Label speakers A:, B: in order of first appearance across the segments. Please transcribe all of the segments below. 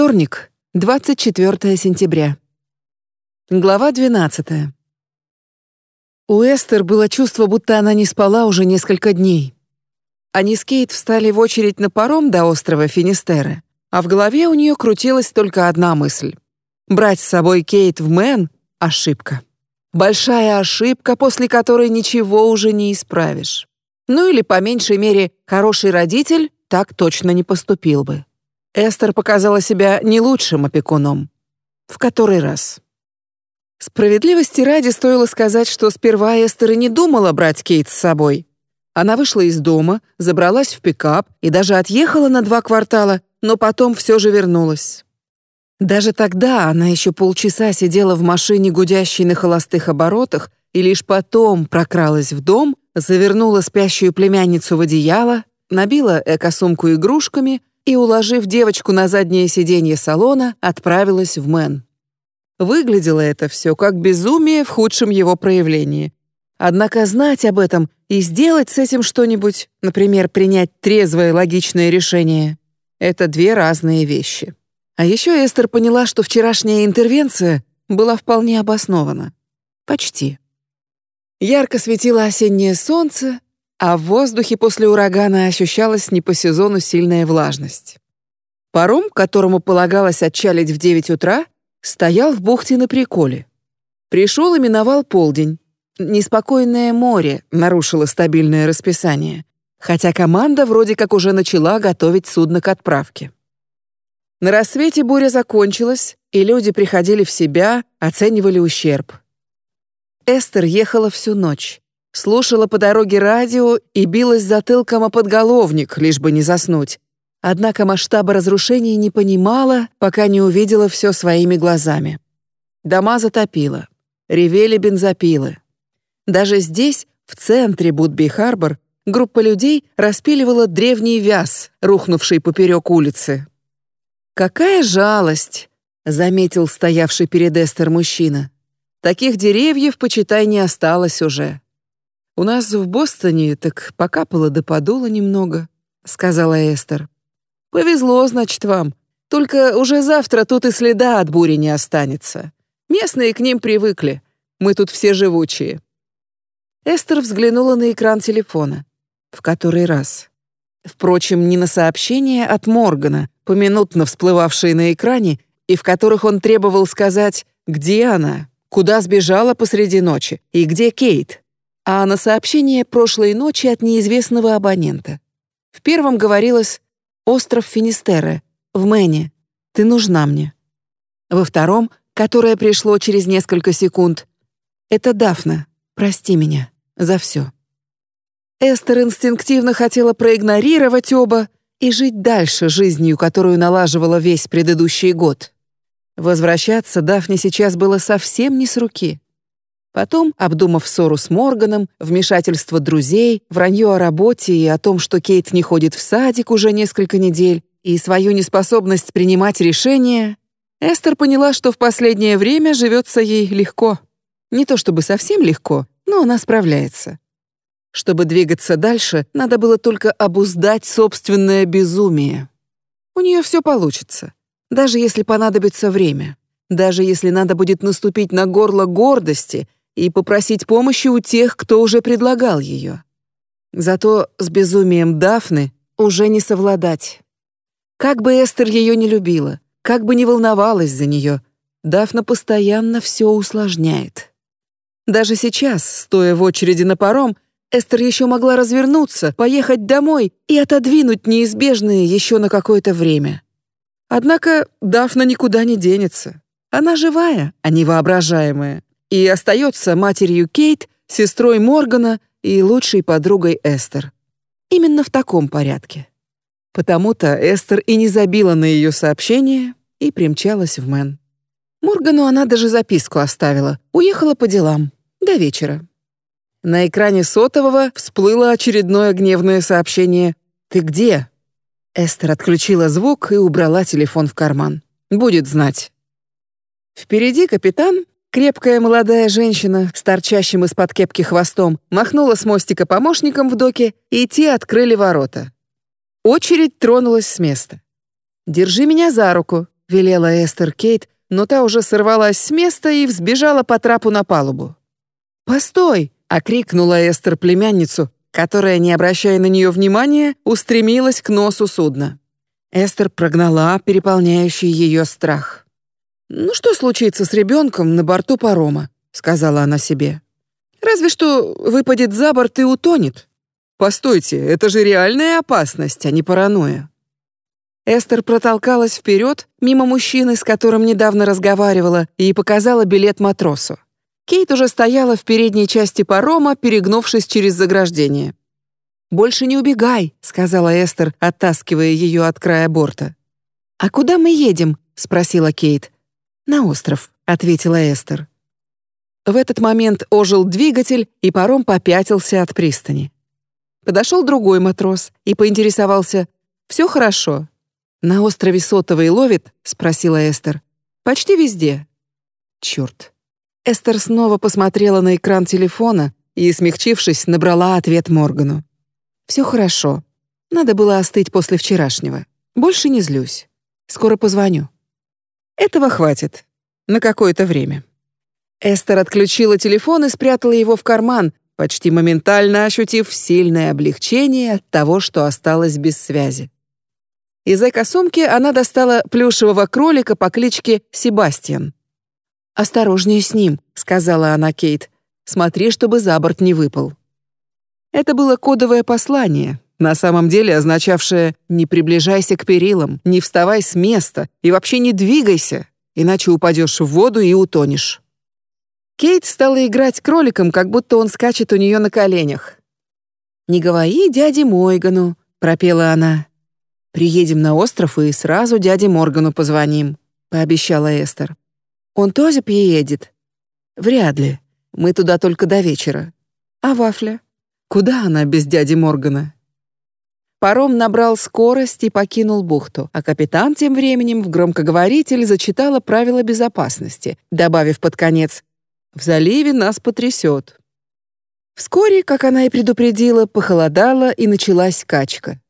A: Вторник, 24 сентября. Глава 12. У Эстер было чувство, будто она не спала уже несколько дней. Они с Кейт встали в очередь на паром до острова Финистере, а в голове у нее крутилась только одна мысль. Брать с собой Кейт в Мэн — ошибка. Большая ошибка, после которой ничего уже не исправишь. Ну или, по меньшей мере, хороший родитель так точно не поступил бы. Эстер показала себя не лучшим опекуном. В который раз. Справедливости ради стоило сказать, что сперва Эстер и не думала брать Кейт с собой. Она вышла из дома, забралась в пикап и даже отъехала на два квартала, но потом все же вернулась. Даже тогда она еще полчаса сидела в машине, гудящей на холостых оборотах, и лишь потом прокралась в дом, завернула спящую племянницу в одеяло, набила экосумку игрушками и, уложив девочку на заднее сиденье салона, отправилась в Мэн. Выглядело это все как безумие в худшем его проявлении. Однако знать об этом и сделать с этим что-нибудь, например, принять трезвое логичное решение, это две разные вещи. А еще Эстер поняла, что вчерашняя интервенция была вполне обоснована. Почти. Ярко светило осеннее солнце, а в воздухе после урагана ощущалась не по сезону сильная влажность. Паром, которому полагалось отчалить в 9 утра, стоял в бухте на приколе. Пришел и миновал полдень. Неспокойное море нарушило стабильное расписание, хотя команда вроде как уже начала готовить судно к отправке. На рассвете буря закончилась, и люди приходили в себя, оценивали ущерб. Эстер ехала всю ночь. Слушала по дороге радио и билась затылком о подголовник, лишь бы не заснуть. Однако масштаба разрушений не понимала, пока не увидела все своими глазами. Дома затопило. Ревели бензопилы. Даже здесь, в центре Будби-Харбор, группа людей распиливала древний вяз, рухнувший поперек улицы. «Какая жалость!» — заметил стоявший перед Эстер мужчина. «Таких деревьев, почитай, не осталось уже». «У нас в Бостоне так покапало да подуло немного», — сказала Эстер. «Повезло, значит, вам. Только уже завтра тут и следа от бури не останется. Местные к ним привыкли. Мы тут все живучие». Эстер взглянула на экран телефона. В который раз. Впрочем, не на сообщения от Моргана, поминутно всплывавшие на экране, и в которых он требовал сказать, где она, куда сбежала посреди ночи и где Кейт а на сообщение прошлой ночи от неизвестного абонента. В первом говорилось «Остров Финистере, в Мэне, ты нужна мне». Во втором, которое пришло через несколько секунд, «Это Дафна, прости меня за все». Эстер инстинктивно хотела проигнорировать оба и жить дальше жизнью, которую налаживала весь предыдущий год. Возвращаться Дафне сейчас было совсем не с руки. Потом, обдумав ссору с Морганом, вмешательство друзей, вранье о работе и о том, что Кейт не ходит в садик уже несколько недель, и свою неспособность принимать решения, Эстер поняла, что в последнее время живется ей легко. Не то чтобы совсем легко, но она справляется. Чтобы двигаться дальше, надо было только обуздать собственное безумие. У нее все получится, даже если понадобится время, даже если надо будет наступить на горло гордости — и попросить помощи у тех, кто уже предлагал ее. Зато с безумием Дафны уже не совладать. Как бы Эстер ее не любила, как бы не волновалась за нее, Дафна постоянно все усложняет. Даже сейчас, стоя в очереди на паром, Эстер еще могла развернуться, поехать домой и отодвинуть неизбежное еще на какое-то время. Однако Дафна никуда не денется. Она живая, а не воображаемая и остается матерью Кейт, сестрой Моргана и лучшей подругой Эстер. Именно в таком порядке. Потому-то Эстер и не забила на ее сообщение и примчалась в Мэн. Моргану она даже записку оставила. Уехала по делам. До вечера. На экране сотового всплыло очередное гневное сообщение. «Ты где?» Эстер отключила звук и убрала телефон в карман. «Будет знать». Впереди капитан, Крепкая молодая женщина с торчащим из-под кепки хвостом махнула с мостика помощником в доке, и те открыли ворота. Очередь тронулась с места. «Держи меня за руку», — велела Эстер Кейт, но та уже сорвалась с места и взбежала по трапу на палубу. «Постой!» — окрикнула Эстер племянницу, которая, не обращая на нее внимания, устремилась к носу судна. Эстер прогнала переполняющий ее страх. «Ну что случится с ребенком на борту парома?» — сказала она себе. «Разве что выпадет за борт и утонет. Постойте, это же реальная опасность, а не паранойя». Эстер протолкалась вперед, мимо мужчины, с которым недавно разговаривала, и показала билет матросу. Кейт уже стояла в передней части парома, перегнувшись через заграждение. «Больше не убегай», — сказала Эстер, оттаскивая ее от края борта. «А куда мы едем?» — спросила Кейт. «На остров», — ответила Эстер. В этот момент ожил двигатель, и паром попятился от пристани. Подошел другой матрос и поинтересовался. «Все хорошо?» «На острове Сотовый ловит?» — спросила Эстер. «Почти везде». «Черт». Эстер снова посмотрела на экран телефона и, смягчившись, набрала ответ Моргану. Все хорошо. Надо было остыть после вчерашнего. Больше не злюсь. Скоро позвоню. Этого хватит. На какое-то время. Эстер отключила телефон и спрятала его в карман, почти моментально ощутив сильное облегчение от того, что осталась без связи. Из эко-сумки она достала плюшевого кролика по кличке Себастьян. «Осторожнее с ним», — сказала она Кейт. «Смотри, чтобы за борт не выпал». Это было кодовое послание, на самом деле означавшее «не приближайся к перилам, не вставай с места и вообще не двигайся, иначе упадешь в воду и утонешь». Кейт стала играть кроликом, как будто он скачет у нее на коленях. «Не говори дяде Мойгану», — пропела она. «Приедем на остров и сразу дяде Моргану позвоним», — пообещала Эстер. «Он тоже приедет?» «Вряд ли. Мы туда только до вечера. А Вафля?» Куда она без дяди Моргана? Паром набрал скорость и покинул бухту, а капитан тем временем в громкоговоритель зачитала правила безопасности, добавив под конец «В заливе нас потрясет». Вскоре, как она и предупредила, похолодало и началась качка.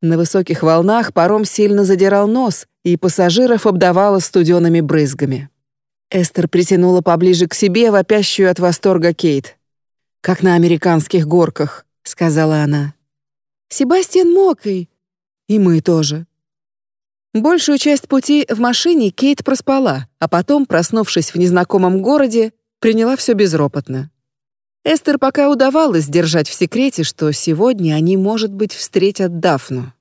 A: На высоких волнах паром сильно задирал нос, и пассажиров обдавало студеными брызгами. Эстер притянула поближе к себе вопящую от восторга Кейт как на американских горках», — сказала она. «Себастьян мокрый. И мы тоже». Большую часть пути в машине Кейт проспала, а потом, проснувшись в незнакомом городе, приняла все безропотно. Эстер пока удавалось держать в секрете, что сегодня они, может быть, встретят Дафну.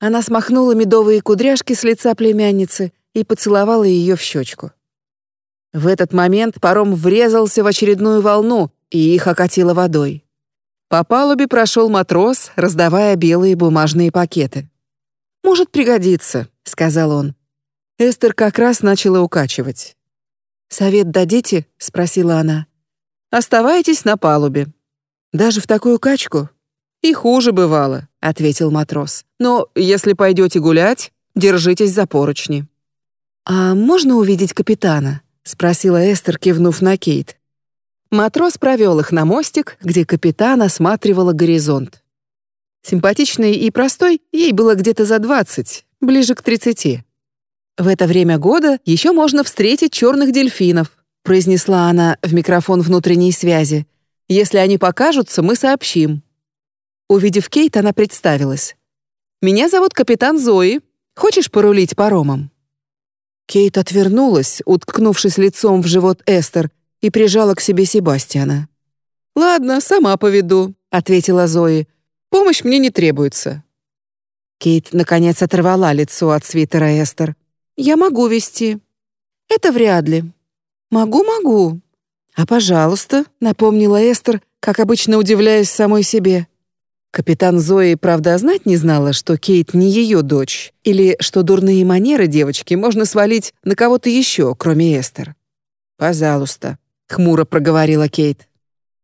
A: Она смахнула медовые кудряшки с лица племянницы и поцеловала ее в щечку. В этот момент паром врезался в очередную волну, и их окатило водой. По палубе прошел матрос, раздавая белые бумажные пакеты. «Может пригодиться», — сказал он. Эстер как раз начала укачивать. «Совет дадите?» — спросила она. «Оставайтесь на палубе». «Даже в такую качку?» «И хуже бывало», — ответил матрос. «Но если пойдете гулять, держитесь за поручни». «А можно увидеть капитана?» — спросила Эстер, кивнув на Кейт. Матрос провел их на мостик, где капитан осматривала горизонт. Симпатичный и простой, ей было где-то за 20, ближе к 30. В это время года еще можно встретить черных дельфинов, произнесла она в микрофон внутренней связи. Если они покажутся, мы сообщим. Увидев Кейт, она представилась. Меня зовут капитан Зои. Хочешь порулить паромом? Кейт отвернулась, уткнувшись лицом в живот Эстер, и прижала к себе Себастьяна. «Ладно, сама поведу», — ответила Зои. «Помощь мне не требуется». Кейт, наконец, оторвала лицо от свитера Эстер. «Я могу вести». «Это вряд ли». «Могу, могу». «А, пожалуйста», — напомнила Эстер, как обычно удивляясь самой себе. Капитан Зои, правда, знать не знала, что Кейт не ее дочь, или что дурные манеры девочки можно свалить на кого-то еще, кроме Эстер. «Пожалуйста», хмуро проговорила Кейт.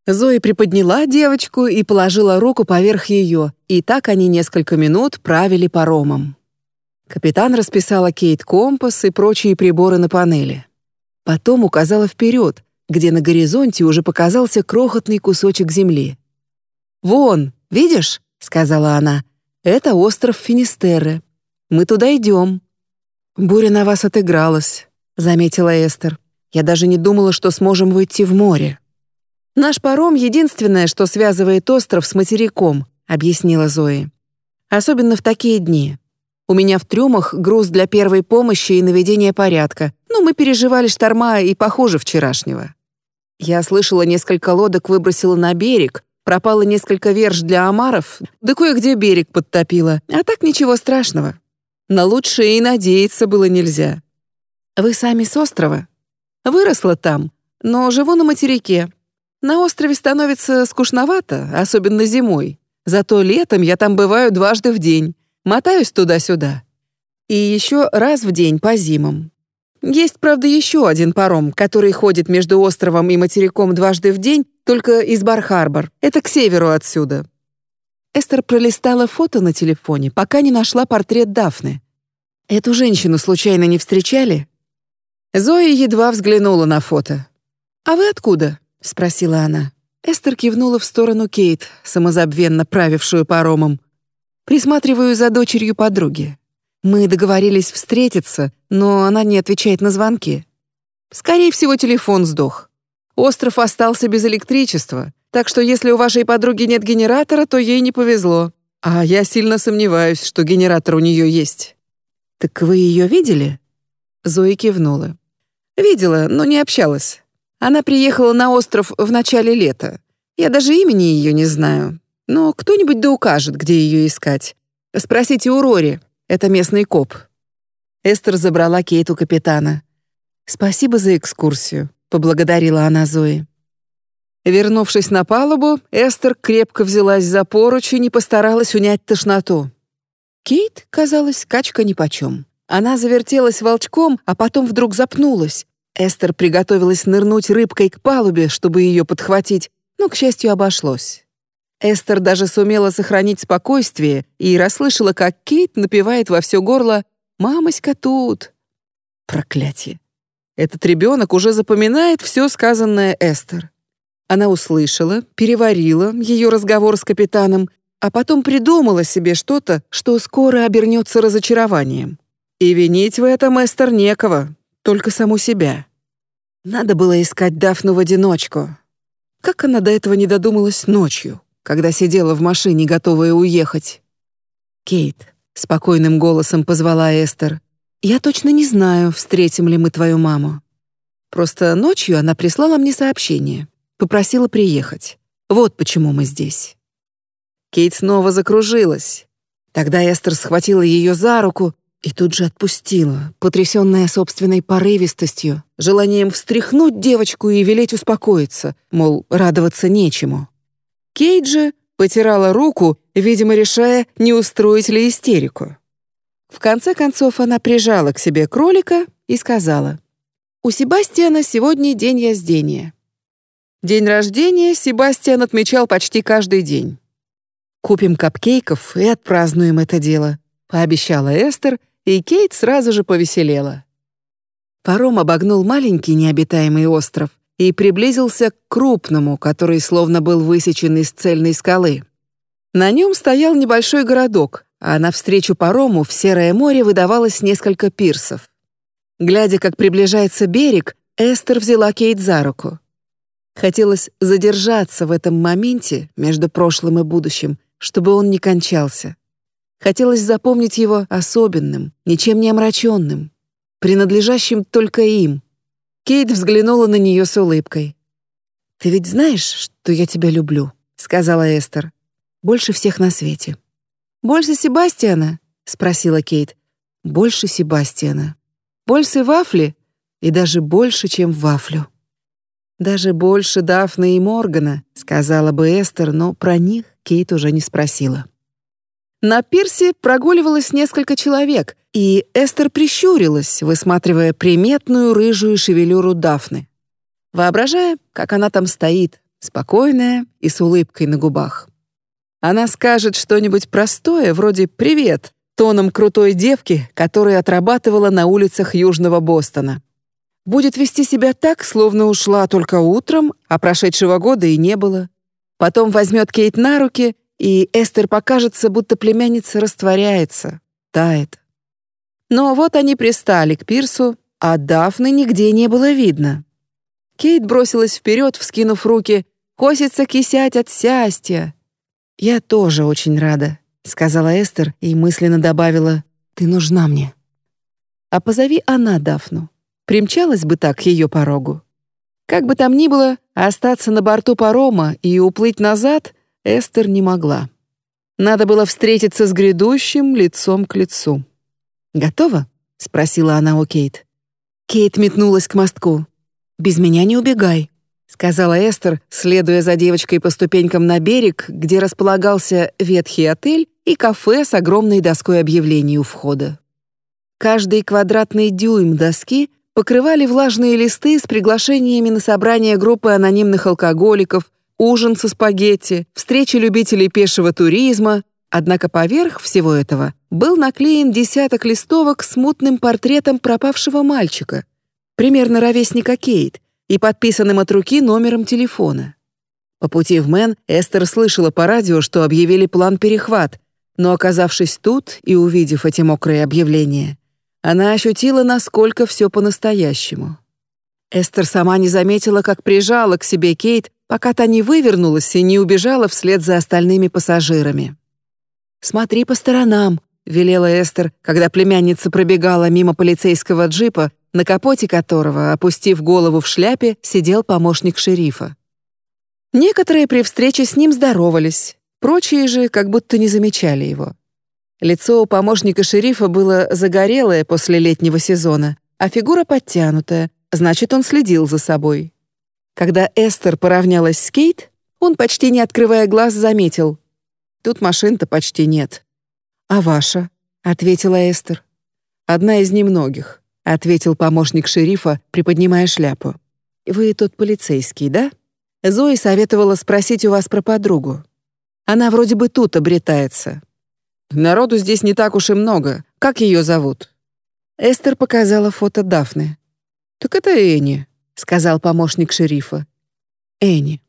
A: Зои приподняла девочку и положила руку поверх ее, и так они несколько минут правили паромом. Капитан расписала Кейт компас и прочие приборы на панели. Потом указала вперед, где на горизонте уже показался крохотный кусочек земли. «Вон, видишь?» — сказала она. «Это остров Финистерре. Мы туда идем». буря на вас отыгралась», — заметила Эстер. «Я даже не думала, что сможем выйти в море». «Наш паром — единственное, что связывает остров с материком», — объяснила Зои. «Особенно в такие дни. У меня в трюмах груз для первой помощи и наведения порядка, но мы переживали шторма и похуже вчерашнего. Я слышала, несколько лодок выбросила на берег, пропало несколько верш для омаров, да кое-где берег подтопило, а так ничего страшного. На лучшее и надеяться было нельзя. Вы сами с острова? Выросла там, но живу на материке. На острове становится скучновато, особенно зимой. Зато летом я там бываю дважды в день, мотаюсь туда-сюда. И еще раз в день по зимам. Есть, правда, еще один паром, который ходит между островом и материком дважды в день, только из Бар-Харбор. Это к северу отсюда. Эстер пролистала фото на телефоне, пока не нашла портрет Дафны. Эту женщину случайно не встречали? Зоя едва взглянула на фото. «А вы откуда?» — спросила она. Эстер кивнула в сторону Кейт, самозабвенно правившую паромом. «Присматриваю за дочерью подруги. Мы договорились встретиться, но она не отвечает на звонки. Скорее всего, телефон сдох. Остров остался без электричества, так что если у вашей подруги нет генератора, то ей не повезло. А я сильно сомневаюсь, что генератор у нее есть. Так вы ее видели? Зои кивнула. Видела, но не общалась. Она приехала на остров в начале лета. Я даже имени ее не знаю. Но кто-нибудь да укажет, где ее искать. Спросите у Рори. Это местный коп». Эстер забрала Кейт у капитана. «Спасибо за экскурсию», — поблагодарила она Зои. Вернувшись на палубу, Эстер крепко взялась за поручень и постаралась унять тошноту. Кейт, казалось, качка нипочем. Она завертелась волчком, а потом вдруг запнулась. Эстер приготовилась нырнуть рыбкой к палубе, чтобы ее подхватить, но, к счастью, обошлось. Эстер даже сумела сохранить спокойствие и расслышала, как Кейт напевает во все горло «Мамоська тут». Проклятие. Этот ребенок уже запоминает все сказанное Эстер. Она услышала, переварила ее разговор с капитаном, а потом придумала себе что-то, что скоро обернется разочарованием. И винить в этом Эстер некого, только саму себя. Надо было искать Дафну в одиночку. Как она до этого не додумалась ночью? когда сидела в машине, готовая уехать. «Кейт», — спокойным голосом позвала Эстер, «я точно не знаю, встретим ли мы твою маму. Просто ночью она прислала мне сообщение, попросила приехать. Вот почему мы здесь». Кейт снова закружилась. Тогда Эстер схватила ее за руку и тут же отпустила, потрясенная собственной порывистостью, желанием встряхнуть девочку и велеть успокоиться, мол, радоваться нечему. Кейджи потирала руку, видимо, решая, не устроить ли истерику. В конце концов она прижала к себе кролика и сказала, «У Себастьяна сегодня день рождения». День рождения Себастьян отмечал почти каждый день. «Купим капкейков и отпразднуем это дело», — пообещала Эстер, и Кейт сразу же повеселела. Паром обогнул маленький необитаемый остров, и приблизился к крупному, который словно был высечен из цельной скалы. На нем стоял небольшой городок, а навстречу парому в Серое море выдавалось несколько пирсов. Глядя, как приближается берег, Эстер взяла Кейт за руку. Хотелось задержаться в этом моменте между прошлым и будущим, чтобы он не кончался. Хотелось запомнить его особенным, ничем не омраченным, принадлежащим только им, Кейт взглянула на нее с улыбкой. «Ты ведь знаешь, что я тебя люблю», — сказала Эстер. «Больше всех на свете». «Больше Себастьяна?» — спросила Кейт. «Больше Себастьяна. Больше вафли? И даже больше, чем вафлю». «Даже больше Дафны и Моргана», — сказала бы Эстер, но про них Кейт уже не спросила. На пирсе прогуливалось несколько человек, и Эстер прищурилась, высматривая приметную рыжую шевелюру Дафны. Воображая, как она там стоит, спокойная и с улыбкой на губах. Она скажет что-нибудь простое, вроде «Привет», тоном крутой девки, которая отрабатывала на улицах Южного Бостона. Будет вести себя так, словно ушла только утром, а прошедшего года и не было. Потом возьмет Кейт на руки и Эстер покажется, будто племянница растворяется, тает. Но вот они пристали к пирсу, а Дафны нигде не было видно. Кейт бросилась вперед, вскинув руки. «Косится кисять от счастья!» «Я тоже очень рада», — сказала Эстер и мысленно добавила, «Ты нужна мне». А позови она Дафну. Примчалась бы так к ее порогу. Как бы там ни было, остаться на борту парома и уплыть назад Эстер не могла. Надо было встретиться с грядущим лицом к лицу. «Готова?» — спросила она у Кейт. Кейт метнулась к мостку. «Без меня не убегай», — сказала Эстер, следуя за девочкой по ступенькам на берег, где располагался ветхий отель и кафе с огромной доской объявлений у входа. Каждый квадратный дюйм доски покрывали влажные листы с приглашениями на собрание группы анонимных алкоголиков, ужин со спагетти, встречи любителей пешего туризма, однако поверх всего этого был наклеен десяток листовок с мутным портретом пропавшего мальчика, примерно ровесника Кейт, и подписанным от руки номером телефона. По пути в Мэн Эстер слышала по радио, что объявили план перехват, но оказавшись тут и увидев эти мокрые объявления, она ощутила, насколько все по-настоящему. Эстер сама не заметила, как прижала к себе Кейт, пока та не вывернулась и не убежала вслед за остальными пассажирами. «Смотри по сторонам», — велела Эстер, когда племянница пробегала мимо полицейского джипа, на капоте которого, опустив голову в шляпе, сидел помощник шерифа. Некоторые при встрече с ним здоровались, прочие же как будто не замечали его. Лицо у помощника шерифа было загорелое после летнего сезона, а фигура подтянутая, значит, он следил за собой. Когда Эстер поравнялась с Кейт, он, почти не открывая глаз, заметил. «Тут машин-то почти нет». «А ваша?» — ответила Эстер. «Одна из немногих», — ответил помощник шерифа, приподнимая шляпу. «Вы тот полицейский, да?» Зои советовала спросить у вас про подругу. Она вроде бы тут обретается. Народу здесь не так уж и много. Как ее зовут?» Эстер показала фото Дафны. «Так это Энни», — сказал помощник шерифа. «Энни».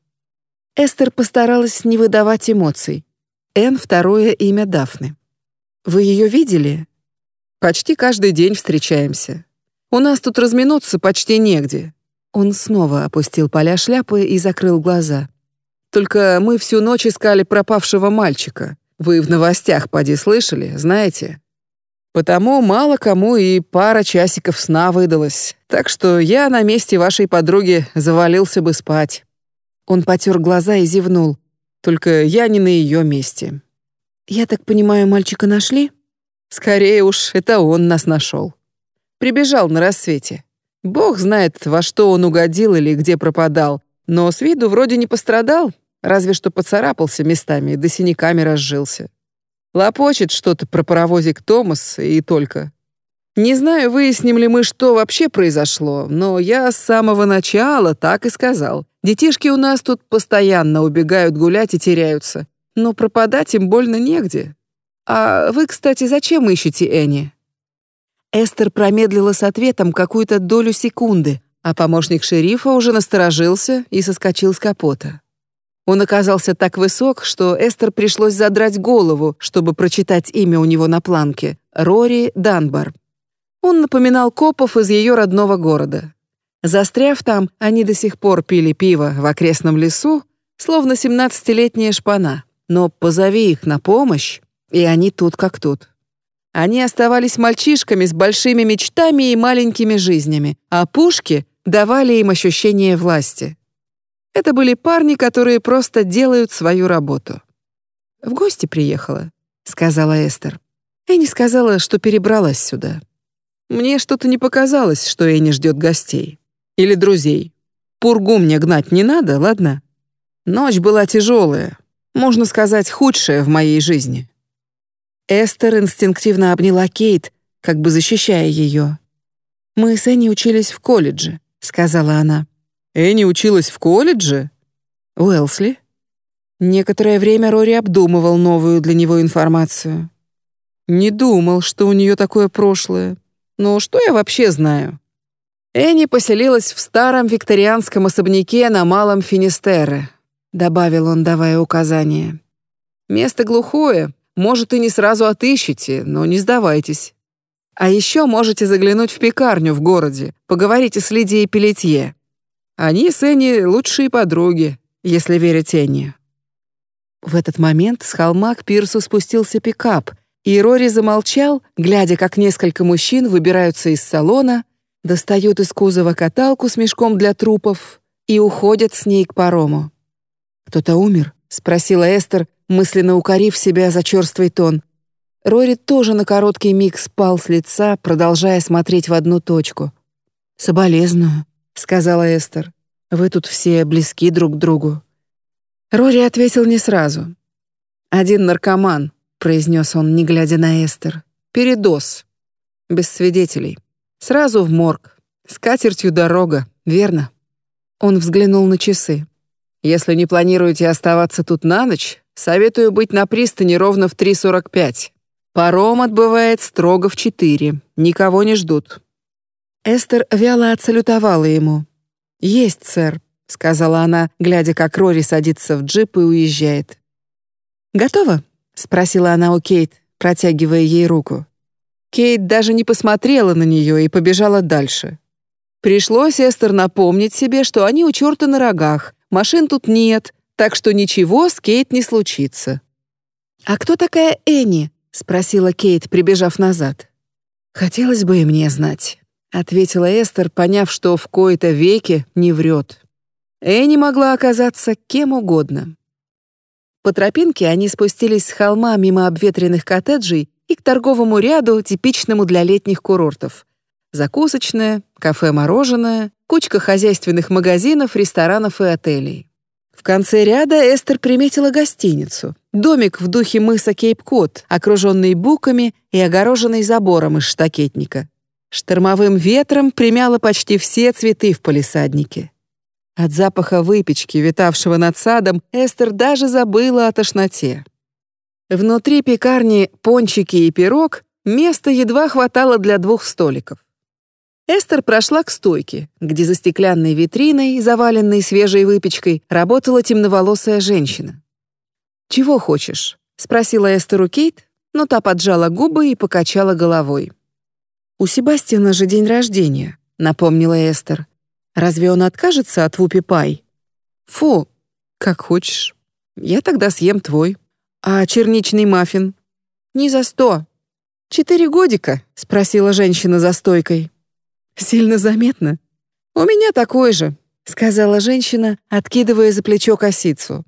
A: Эстер постаралась не выдавать эмоций. Эн — второе имя Дафны. «Вы ее видели?» «Почти каждый день встречаемся. У нас тут разминуться почти негде». Он снова опустил поля шляпы и закрыл глаза. «Только мы всю ночь искали пропавшего мальчика. Вы в новостях поди слышали, знаете? Потому мало кому и пара часиков сна выдалась. Так что я на месте вашей подруги завалился бы спать. Он потер глаза и зевнул. Только я не на ее месте. Я так понимаю, мальчика нашли? Скорее уж, это он нас нашел. Прибежал на рассвете. Бог знает, во что он угодил или где пропадал, но с виду вроде не пострадал, разве что поцарапался местами, да синяками разжился. Лопочет что-то про паровозик Томас и только. Не знаю, выясним ли мы, что вообще произошло, но я с самого начала так и сказал. Детишки у нас тут постоянно убегают гулять и теряются, но пропадать им больно негде. А вы, кстати, зачем ищете Энни? Эстер промедлила с ответом какую-то долю секунды, а помощник шерифа уже насторожился и соскочил с капота. Он оказался так высок, что Эстер пришлось задрать голову, чтобы прочитать имя у него на планке — Рори Данбар. Он напоминал копов из ее родного города. Застряв там, они до сих пор пили пиво в окрестном лесу, словно семнадцатилетняя шпана. Но позови их на помощь, и они тут как тут. Они оставались мальчишками с большими мечтами и маленькими жизнями, а пушки давали им ощущение власти. Это были парни, которые просто делают свою работу. «В гости приехала», — сказала Эстер. Энни сказала, что перебралась сюда. Мне что-то не показалось, что Энни ждет гостей. Или друзей. Пургу мне гнать не надо, ладно? Ночь была тяжелая, можно сказать, худшая в моей жизни. Эстер инстинктивно обняла Кейт, как бы защищая ее. «Мы с Энни учились в колледже», — сказала она. Энни училась в колледже? Уэлсли? Некоторое время Рори обдумывал новую для него информацию. Не думал, что у нее такое прошлое. Но что я вообще знаю? Энни поселилась в старом викторианском особняке на Малом Финистере, добавил он, давая указания. Место глухое, может, и не сразу отыщете, но не сдавайтесь. А еще можете заглянуть в пекарню в городе, поговорите с Лидией Пелетье. Они с Энни лучшие подруги, если верить Энни». В этот момент с холма к пирсу спустился пикап, и Рори замолчал, глядя, как несколько мужчин выбираются из салона, достают из кузова каталку с мешком для трупов и уходят с ней к парому. «Кто-то умер?» — спросила Эстер, мысленно укорив себя за черствый тон. Рори тоже на короткий миг спал с лица, продолжая смотреть в одну точку. «Соболезную», — сказала Эстер. «Вы тут все близки друг к другу». Рори ответил не сразу. «Один наркоман», — произнес он, не глядя на Эстер. «Передоз. Без свидетелей. Сразу в морг. С катертью дорога, верно?» Он взглянул на часы. «Если не планируете оставаться тут на ночь, советую быть на пристани ровно в 3.45. Паром отбывает строго в 4. Никого не ждут». Эстер вяло отсалютовала ему. «Есть, сэр», — сказала она, глядя, как Рори садится в джип и уезжает. «Готово?» — спросила она у Кейт, протягивая ей руку. Кейт даже не посмотрела на нее и побежала дальше. Пришлось Эстер напомнить себе, что они у черта на рогах, машин тут нет, так что ничего с Кейт не случится. «А кто такая Энни?» — спросила Кейт, прибежав назад. «Хотелось бы и мне знать», — ответила Эстер, поняв, что в кои-то веки не врет. Энни могла оказаться кем угодно. По тропинке они спустились с холма мимо обветренных коттеджей и к торговому ряду, типичному для летних курортов. Закусочная, кафе-мороженое, кучка хозяйственных магазинов, ресторанов и отелей. В конце ряда Эстер приметила гостиницу. Домик в духе мыса Кейп-Кот, окруженный буками и огороженный забором из штакетника. Штормовым ветром примяло почти все цветы в палисаднике. От запаха выпечки, витавшего над садом, Эстер даже забыла о тошноте. Внутри пекарни пончики и пирог места едва хватало для двух столиков. Эстер прошла к стойке, где за стеклянной витриной, заваленной свежей выпечкой, работала темноволосая женщина. «Чего хочешь?» — спросила Эстер у Кейт, но та поджала губы и покачала головой. «У Себастьяна же день рождения», — напомнила Эстер. «Разве он откажется от Вупи Пай?» «Фу, как хочешь. Я тогда съем твой. А черничный маффин?» «Не за сто». «Четыре годика?» — спросила женщина за стойкой. Сильно заметно. У меня такой же, сказала женщина, откидывая за плечо косицу.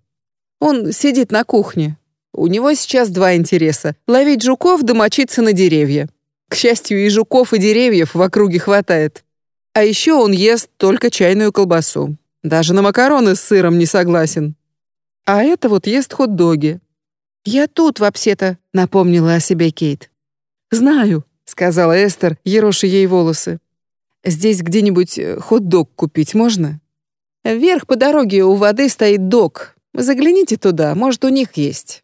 A: Он сидит на кухне. У него сейчас два интереса: ловить жуков да мочиться на деревья. К счастью, и жуков, и деревьев в округе хватает. А еще он ест только чайную колбасу. Даже на макароны с сыром не согласен. А это вот ест хот-доги. «Я тут, вообще-то», — напомнила о себе Кейт. «Знаю», — сказала Эстер, ероши ей волосы. Здесь где-нибудь э, хот-дог купить можно? Вверх по дороге у воды стоит док. Загляните туда, может, у них есть».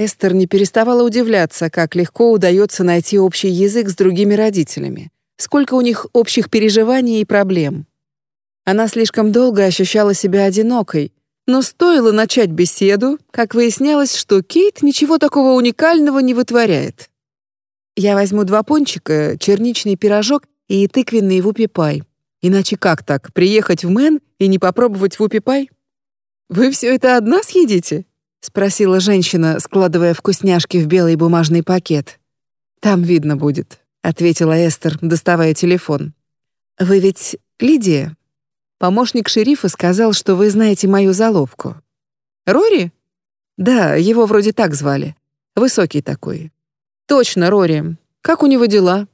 A: Эстер не переставала удивляться, как легко удается найти общий язык с другими родителями, сколько у них общих переживаний и проблем. Она слишком долго ощущала себя одинокой, но стоило начать беседу, как выяснялось, что Кейт ничего такого уникального не вытворяет. «Я возьму два пончика, черничный пирожок и тыквенный вупи-пай. Иначе как так, приехать в Мэн и не попробовать вупи-пай? Вы все это одна съедите? Спросила женщина, складывая вкусняшки в белый бумажный пакет. Там видно будет, ответила Эстер, доставая телефон. Вы ведь Лидия? Помощник шерифа сказал, что вы знаете мою золовку. Рори? Да, его вроде так звали. Высокий такой. Точно, Рори. Как у него дела?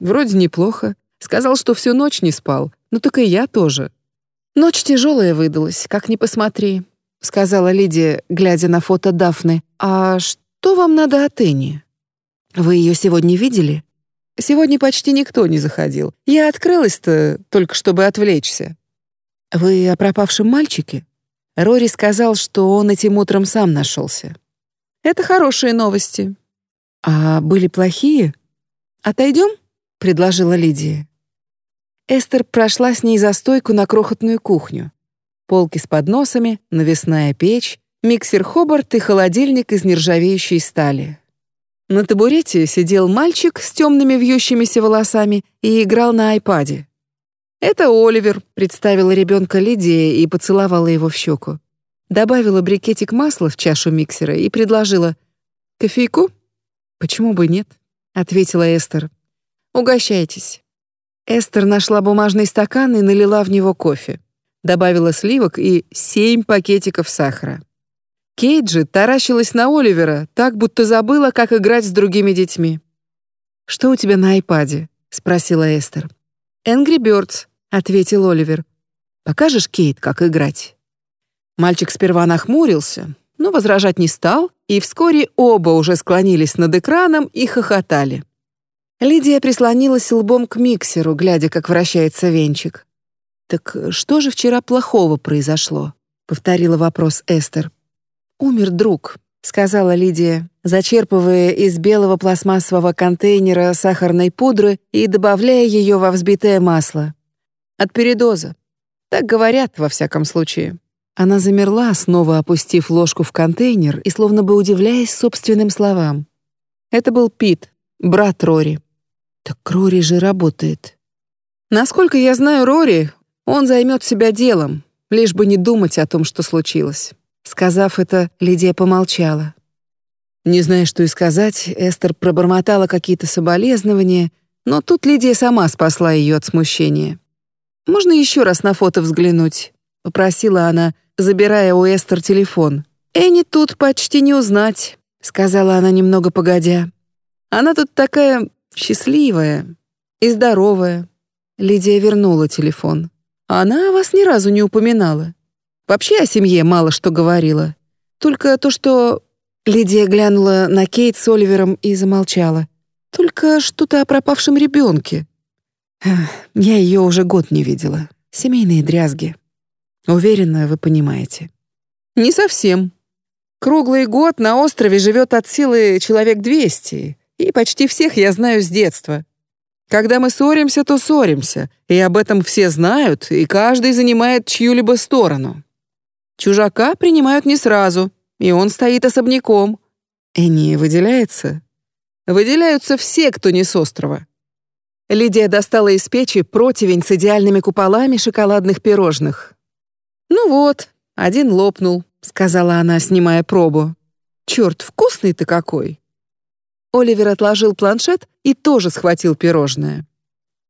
A: Вроде неплохо. Сказал, что всю ночь не спал. Ну так и я тоже. Ночь тяжелая выдалась, как ни посмотри, сказала Лидия, глядя на фото Дафны. А что вам надо от Энни? Вы ее сегодня видели? Сегодня почти никто не заходил. Я открылась-то только чтобы отвлечься. Вы о пропавшем мальчике? Рори сказал, что он этим утром сам нашелся. Это хорошие новости. А были плохие? Отойдем? — предложила Лидия. Эстер прошла с ней за стойку на крохотную кухню. Полки с подносами, навесная печь, миксер Хобарт и холодильник из нержавеющей стали. На табурете сидел мальчик с темными вьющимися волосами и играл на айпаде. «Это Оливер», — представила ребенка Лидия и поцеловала его в щеку. Добавила брикетик масла в чашу миксера и предложила «Кофейку?» «Почему бы нет?» — ответила Эстер. «Угощайтесь». Эстер нашла бумажный стакан и налила в него кофе. Добавила сливок и семь пакетиков сахара. Кейт же таращилась на Оливера, так будто забыла, как играть с другими детьми. «Что у тебя на айпаде?» — спросила Эстер. «Энгри Бёрдс», — ответил Оливер. «Покажешь, Кейт, как играть?» Мальчик сперва нахмурился, но возражать не стал, и вскоре оба уже склонились над экраном и хохотали. Лидия прислонилась лбом к миксеру, глядя, как вращается венчик. «Так что же вчера плохого произошло?» — повторила вопрос Эстер. «Умер друг», — сказала Лидия, зачерпывая из белого пластмассового контейнера сахарной пудры и добавляя ее во взбитое масло. «От передоза. Так говорят, во всяком случае». Она замерла, снова опустив ложку в контейнер и словно бы удивляясь собственным словам. Это был Пит, брат Рори. Так Рори же работает. Насколько я знаю Рори, он займет себя делом, лишь бы не думать о том, что случилось. Сказав это, Лидия помолчала. Не зная, что и сказать, Эстер пробормотала какие-то соболезнования, но тут Лидия сама спасла ее от смущения. «Можно еще раз на фото взглянуть?» — попросила она, забирая у Эстер телефон. «Энни тут почти не узнать», — сказала она немного погодя. «Она тут такая счастливая и здоровая». Лидия вернула телефон. «Она вас ни разу не упоминала. Вообще о семье мало что говорила. Только то, что...» Лидия глянула на Кейт с Оливером и замолчала. «Только что-то о пропавшем ребенке. Я ее уже год не видела. Семейные дрязги. Уверена, вы понимаете». «Не совсем. Круглый год на острове живет от силы человек 200, и почти всех я знаю с детства. Когда мы ссоримся, то ссоримся, и об этом все знают, и каждый занимает чью-либо сторону. Чужака принимают не сразу, и он стоит особняком. Энни выделяется? Выделяются все, кто не с острова. Лидия достала из печи противень с идеальными куполами шоколадных пирожных. «Ну вот, один лопнул», — сказала она, снимая пробу. «Черт, вкусный ты какой!» Оливер отложил планшет и тоже схватил пирожное.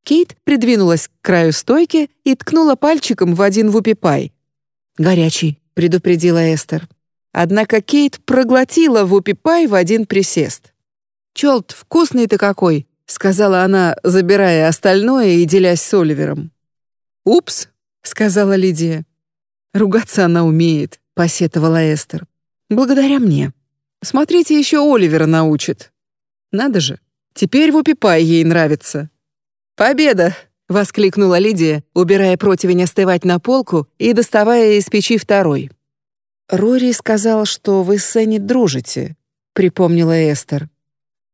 A: Кейт придвинулась к краю стойки и ткнула пальчиком в один вупи-пай. «Горячий», — предупредила Эстер. Однако Кейт проглотила вупи-пай в один присест. «Чёлт, вкусный ты какой!» — сказала она, забирая остальное и делясь с Оливером. «Упс», — сказала Лидия. «Ругаться она умеет», — посетовала Эстер. «Благодаря мне. Смотрите, еще Оливера научит». «Надо же, теперь вупи-пай ей нравится». «Победа!» — воскликнула Лидия, убирая противень остывать на полку и доставая из печи второй. «Рори сказал, что вы с Энни дружите», — припомнила Эстер.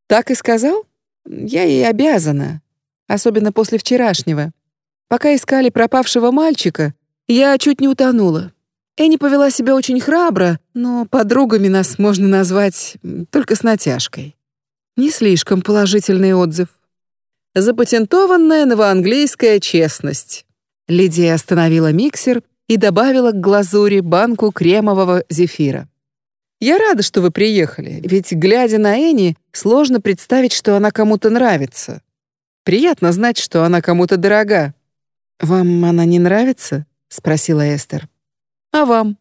A: «Так и сказал? Я ей обязана. Особенно после вчерашнего. Пока искали пропавшего мальчика, я чуть не утонула. Энни повела себя очень храбро, но подругами нас можно назвать только с натяжкой. Не слишком положительный отзыв. Запатентованная новоанглийская честность. Лидия остановила миксер и добавила к глазури банку кремового зефира. «Я рада, что вы приехали, ведь, глядя на Энни, сложно представить, что она кому-то нравится. Приятно знать, что она кому-то дорога». «Вам она не нравится?» — спросила Эстер. «А вам?»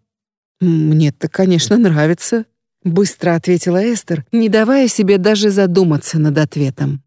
A: «Мне-то, конечно, нравится», — быстро ответила Эстер, не давая себе даже задуматься над ответом.